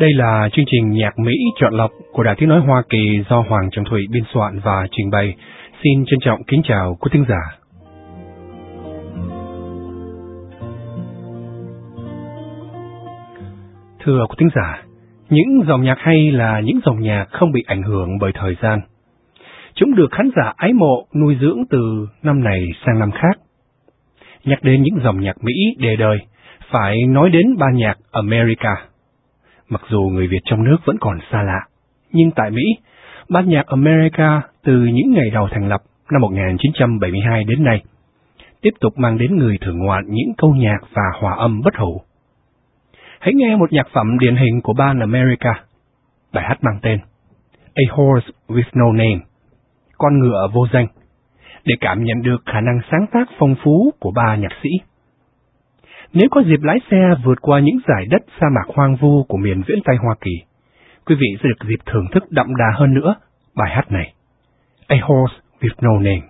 Đây là chương trình nhạc Mỹ chọn lọc của Đài Tiếng Nói Hoa Kỳ do Hoàng Trọng Thủy biên soạn và trình bày. Xin trân trọng kính chào quý thính giả. Thưa quý thính giả, những dòng nhạc hay là những dòng nhạc không bị ảnh hưởng bởi thời gian. Chúng được khán giả ái mộ nuôi dưỡng từ năm này sang năm khác. Nhắc đến những dòng nhạc Mỹ đề đời, phải nói đến ba nhạc America. Mặc dù người Việt trong nước vẫn còn xa lạ, nhưng tại Mỹ, ban nhạc America từ những ngày đầu thành lập năm 1972 đến nay, tiếp tục mang đến người thưởng ngoạn những câu nhạc và hòa âm bất hủ. Hãy nghe một nhạc phẩm điển hình của ban America. Bài hát mang tên A Horse with No Name, con ngựa vô danh, để cảm nhận được khả năng sáng tác phong phú của ba nhạc sĩ. Nếu có dịp lái xe vượt qua những giải đất sa mạc hoang vu của miền viễn Tây Hoa Kỳ, quý vị sẽ được dịp thưởng thức đậm đà hơn nữa bài hát này. A Horse with No Name.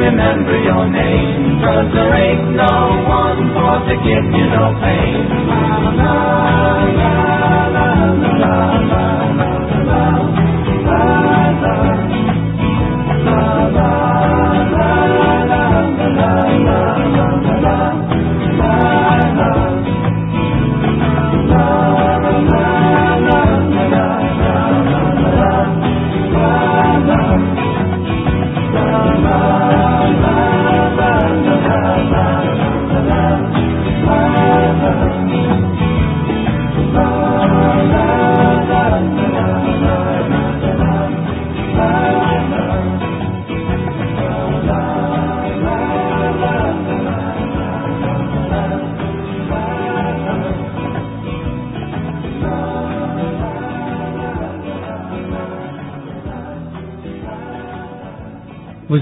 remember your name, cause there ain't no one for to give you no pain.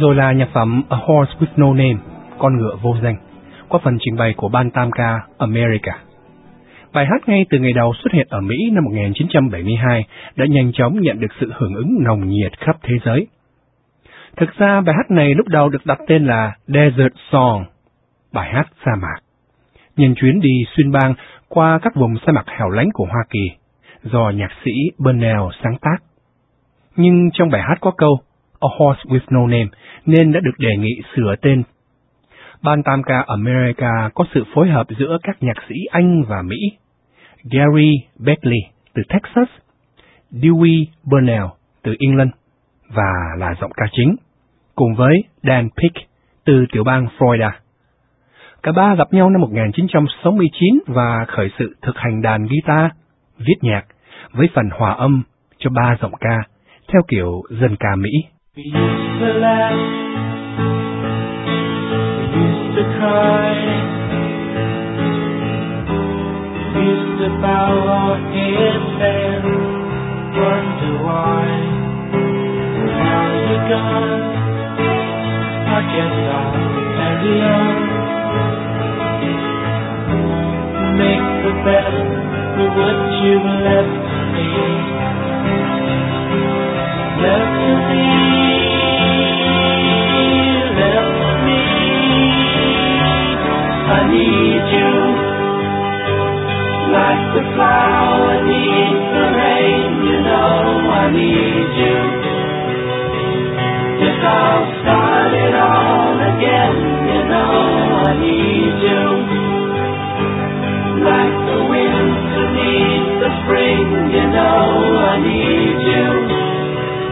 Rồi là nhạc phẩm A Horse with No Name, con ngựa vô danh, qua phần trình bày của ban tam ca America. Bài hát ngay từ ngày đầu xuất hiện ở Mỹ năm 1972 đã nhanh chóng nhận được sự hưởng ứng nồng nhiệt khắp thế giới. Thực ra bài hát này lúc đầu được đặt tên là Desert Song, bài hát sa mạc. Nhân chuyến đi xuyên bang qua các vùng sa mạc hẻo lánh của Hoa Kỳ, do nhạc sĩ Burnell sáng tác. Nhưng trong bài hát có câu A Horse with No Name nên đã được đề nghị sửa tên. Ban tam ca America có sự phối hợp giữa các nhạc sĩ Anh và Mỹ. Gary Beckley từ Texas, Dewey Burnell từ England và là giọng ca chính, cùng với Dan Pick từ tiểu bang Florida. Cả ba gặp nhau năm 1969 và khởi sự thực hành đàn guitar, viết nhạc với phần hòa âm cho ba giọng ca theo kiểu dân ca Mỹ. We used to laugh, we used to cry, we used to bow our heads and wonder why. Now you're gone, I guess I'll carry on. Make the best of what you've left me. Spring. You know I need you.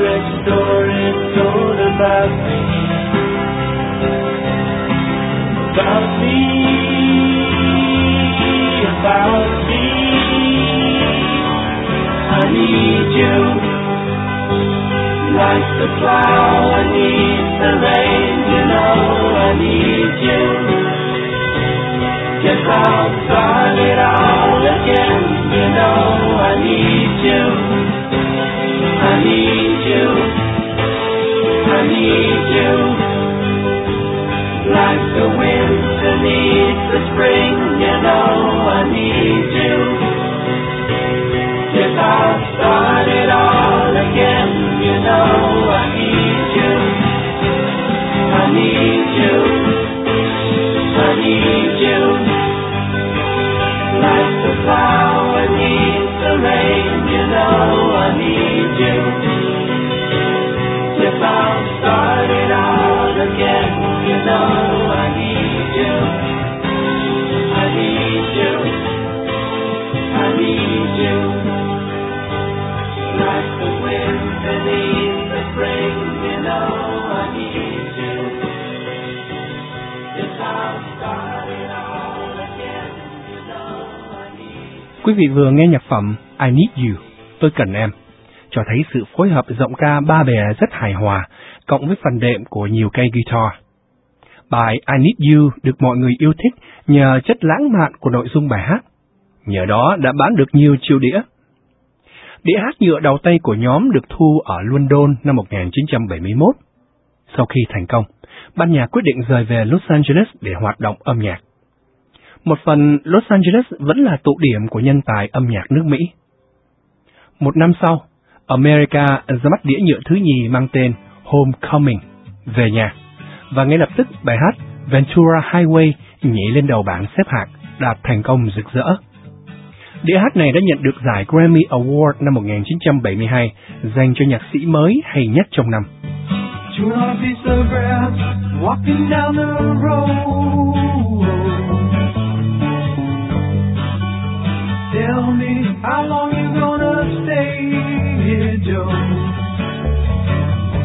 Every story told about me About me about me. I need you like the flower needs the rain. You know I need you. Yes, I'll start it all again. You know I need you. I need I need you. Like the winter needs the spring, you know I need you. Vị vừa nghe nhạc phẩm I Need You, tôi cần em cho thấy sự phối hợp giọng ca ba bè rất hài hòa, cộng với phần đệm của nhiều cây guitar. Bài I Need You được mọi người yêu thích nhờ chất lãng mạn của nội dung bài hát. Nhờ đó đã bán được nhiều triệu đĩa. Đĩa hát nhựa đầu tay của nhóm được thu ở London năm 1971. Sau khi thành công, ban nhạc quyết định rời về Los Angeles để hoạt động âm nhạc. Một phần Los Angeles vẫn là tụ điểm của nhân tài âm nhạc nước Mỹ. Một năm sau, America ra mắt đĩa nhựa thứ nhì mang tên Homecoming, về nhà, và ngay lập tức bài hát Ventura Highway nhảy lên đầu bảng xếp hạng, đạt thành công rực rỡ. Đĩa hát này đã nhận được giải Grammy Award năm 1972 dành cho nhạc sĩ mới hay nhất trong năm. Tell me how long you gonna stay here, Joe?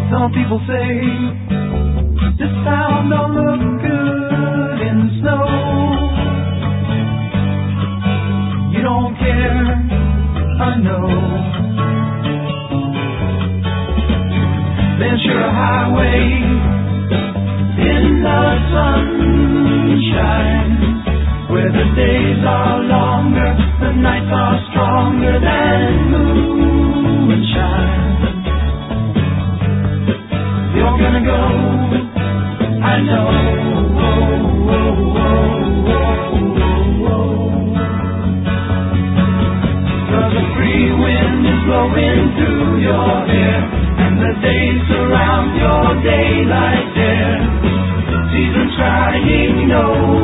Some people say this town don't look good in the snow. You don't care, I know. Ventura Highway in the sunshine, where the days are longer, the nights are stronger than moonshine. You're gonna go, I know. Cause the free wind is blowing through your hair, and the days surround your daylight there. Seasons crying, no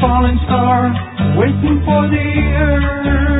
falling star, waiting for the early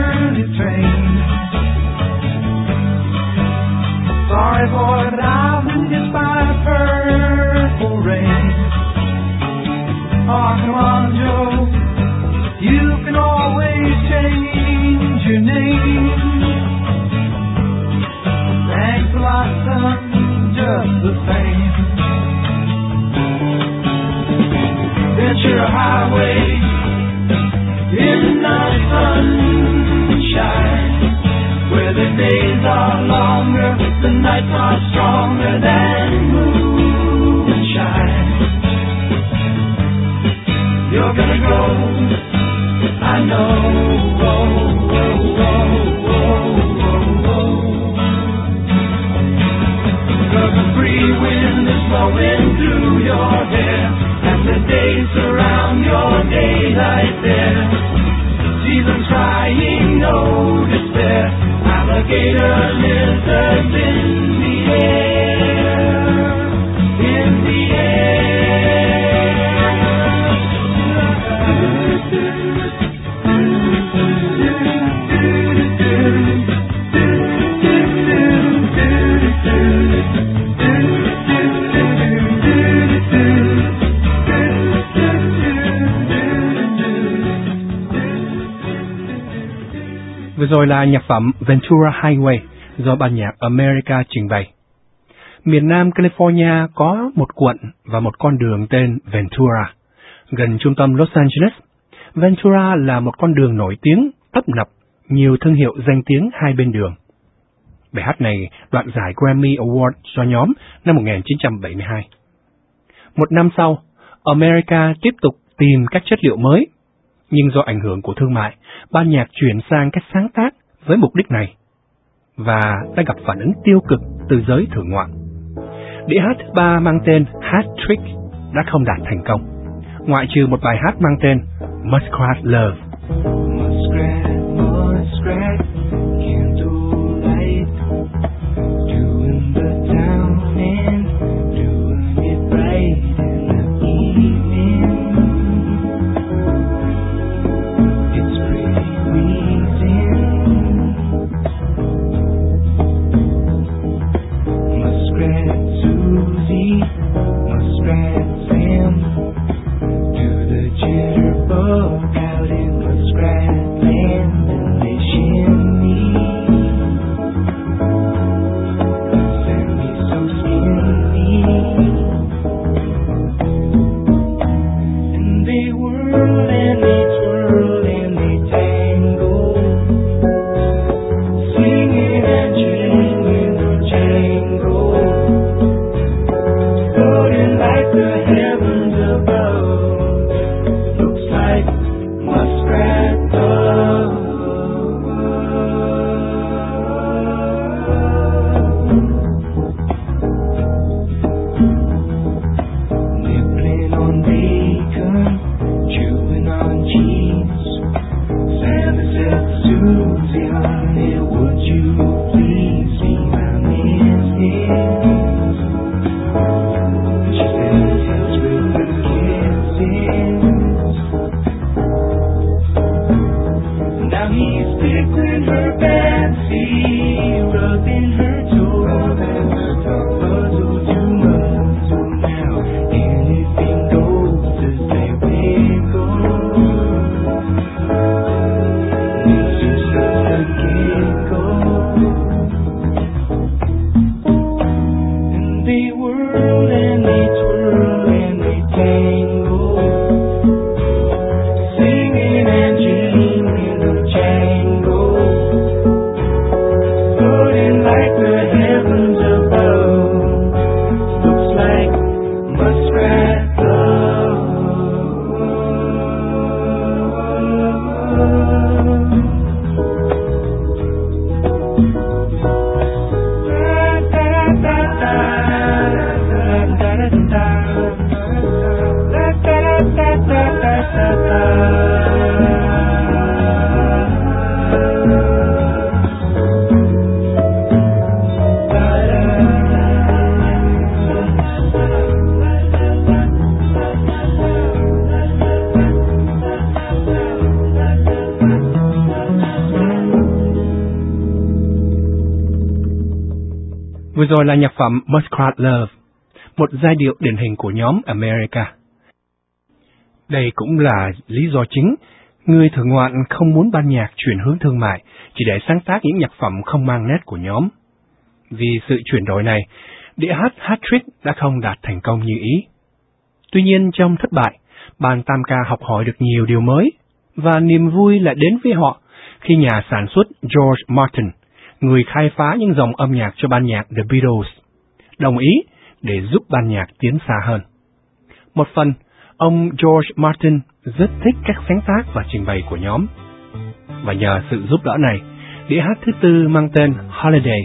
rồi là nhạc phẩm Ventura Highway do ban nhạc America trình bày. Miền Nam California có một quận và một con đường tên Ventura. Gần trung tâm Los Angeles, Ventura là một con đường nổi tiếng, tấp nập, nhiều thương hiệu danh tiếng hai bên đường. Bài hát này đoạn giải Grammy Award cho nhóm năm 1972. Một năm sau, America tiếp tục tìm các chất liệu mới, nhưng do ảnh hưởng của thương mại, ban nhạc chuyển sang cách sáng tác với mục đích này và đã gặp phản ứng tiêu cực từ giới thưởng ngoạn. Đĩa hát thứ ba mang tên Hát Trick đã không đạt thành công, ngoại trừ một bài hát mang tên Muskrat Love. Muskrat, muskrat, rồi là nhạc phẩm Muskrat Love, một giai điệu điển hình của nhóm America. Đây cũng là lý do chính người thợ ngoạn không muốn ban nhạc chuyển hướng thương mại chỉ để sáng tác những nhạc phẩm không mang nét của nhóm. Vì sự chuyển đổi này, đĩa hát Hattrick đã không đạt thành công như ý. Tuy nhiên trong thất bại, ban tam ca học hỏi được nhiều điều mới, và niềm vui lại đến với họ khi nhà sản xuất George Martin, người khai phá những dòng âm nhạc cho ban nhạc The Beatles, đồng ý để giúp ban nhạc tiến xa hơn. Một phần, ông George Martin rất thích các sáng tác và trình bày của nhóm. Và nhờ sự giúp đỡ này, đĩa hát thứ tư mang tên Holiday,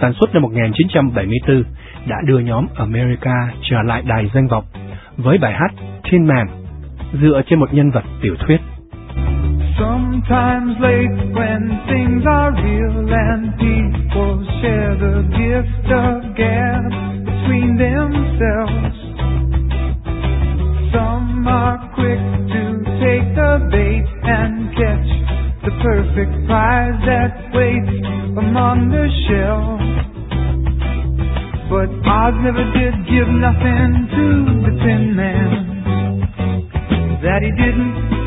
sản xuất năm 1974, đã đưa nhóm America trở lại đài danh vọng với bài hát Tin Man, dựa trên một nhân vật tiểu thuyết. Sometimes late when things are real and people share the gift of gab between themselves. Some are quick to take the bait and catch the perfect prize that waits among the shells. But Oz never did give nothing to the Tin Man that he didn't,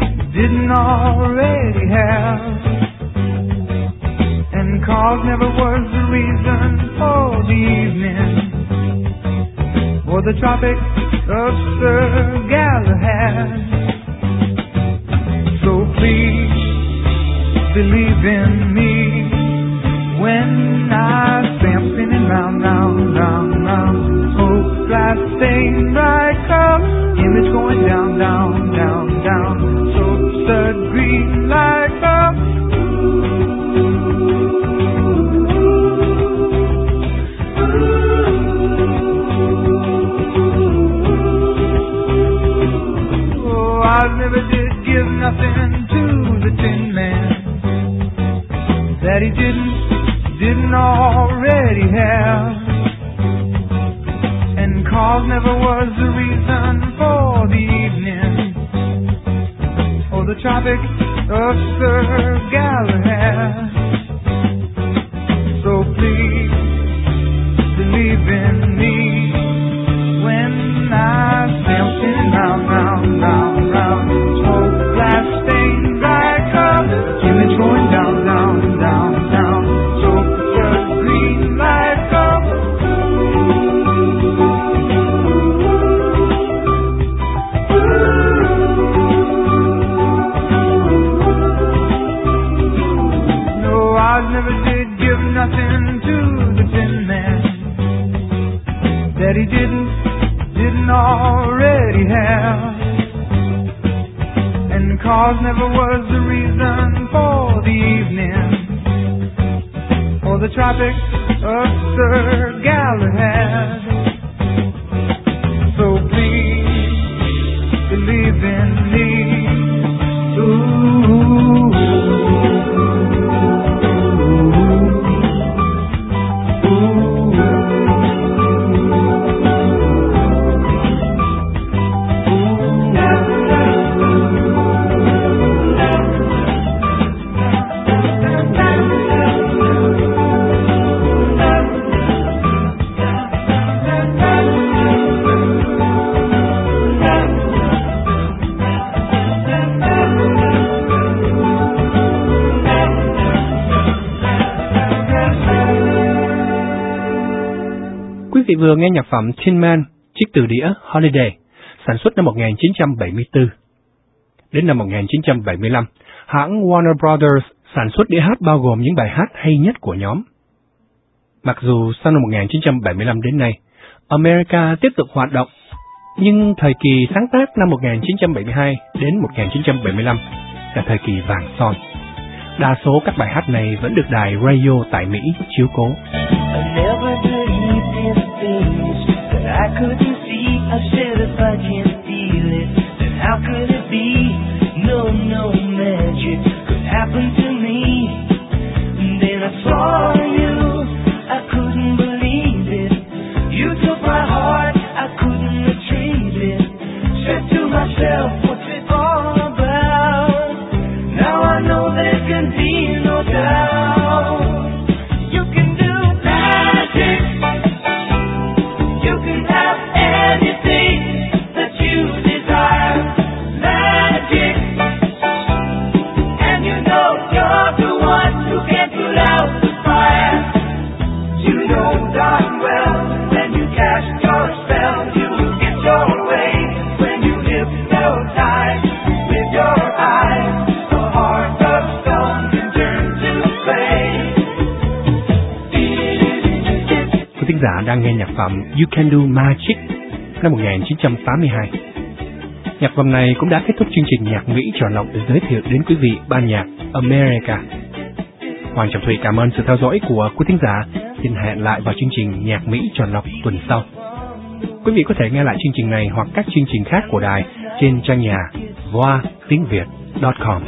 didn't already have. And cause never was the reason for the evening or the Tropic of Sir Galahad. So please believe in me when I'm spinning round, round, round, round. Hope light stained bright color, image going down, down, down, down. So stud green a Oh, I never did give nothing to the Tin Man that he didn't, didn't already have. And cause never was the reason Tropic of Sir Galahad. Vừa nghe nhạc phẩm Tin Man, chiếc từ đĩa Holiday, sản xuất năm 1974. Đến năm 1975, hãng Warner Brothers sản xuất đĩa hát bao gồm những bài hát hay nhất của nhóm. Mặc dù sau năm 1975 đến nay, America tiếp tục hoạt động, nhưng thời kỳ sáng tác năm 1972 đến 1975 là thời kỳ vàng son. Đa số các bài hát này vẫn được đài radio tại Mỹ chiếu cố. I never I couldn't see. I if I can't feel it, then how could You Can Do Magic, năm 1982. Nhạc phẩm này cũng đã kết thúc chương trình nhạc Mỹ tròn lọc để giới thiệu đến quý vị ban nhạc America. Hoàng Trọng Thủy cảm ơn sự theo dõi của quý thính giả. Xin hẹn lại vào chương trình nhạc Mỹ tròn lọc tuần sau. Quý vị có thể nghe lại chương trình này hoặc các chương trình khác của đài trên trang nhà voa tiếng Việt.com.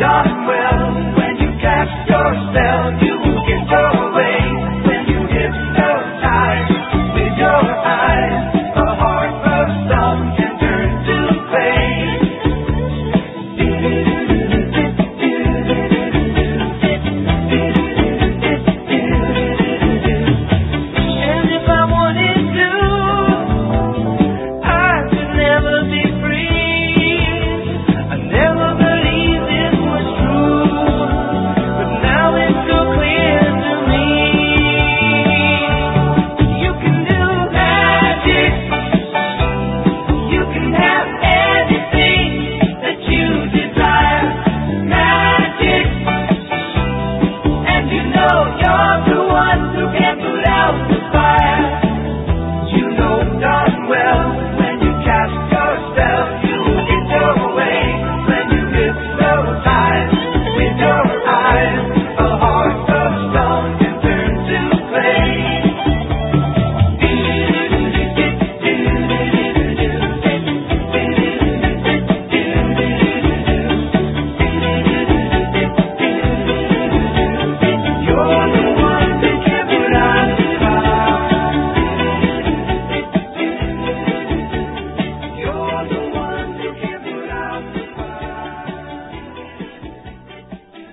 done well when you cast your spell. You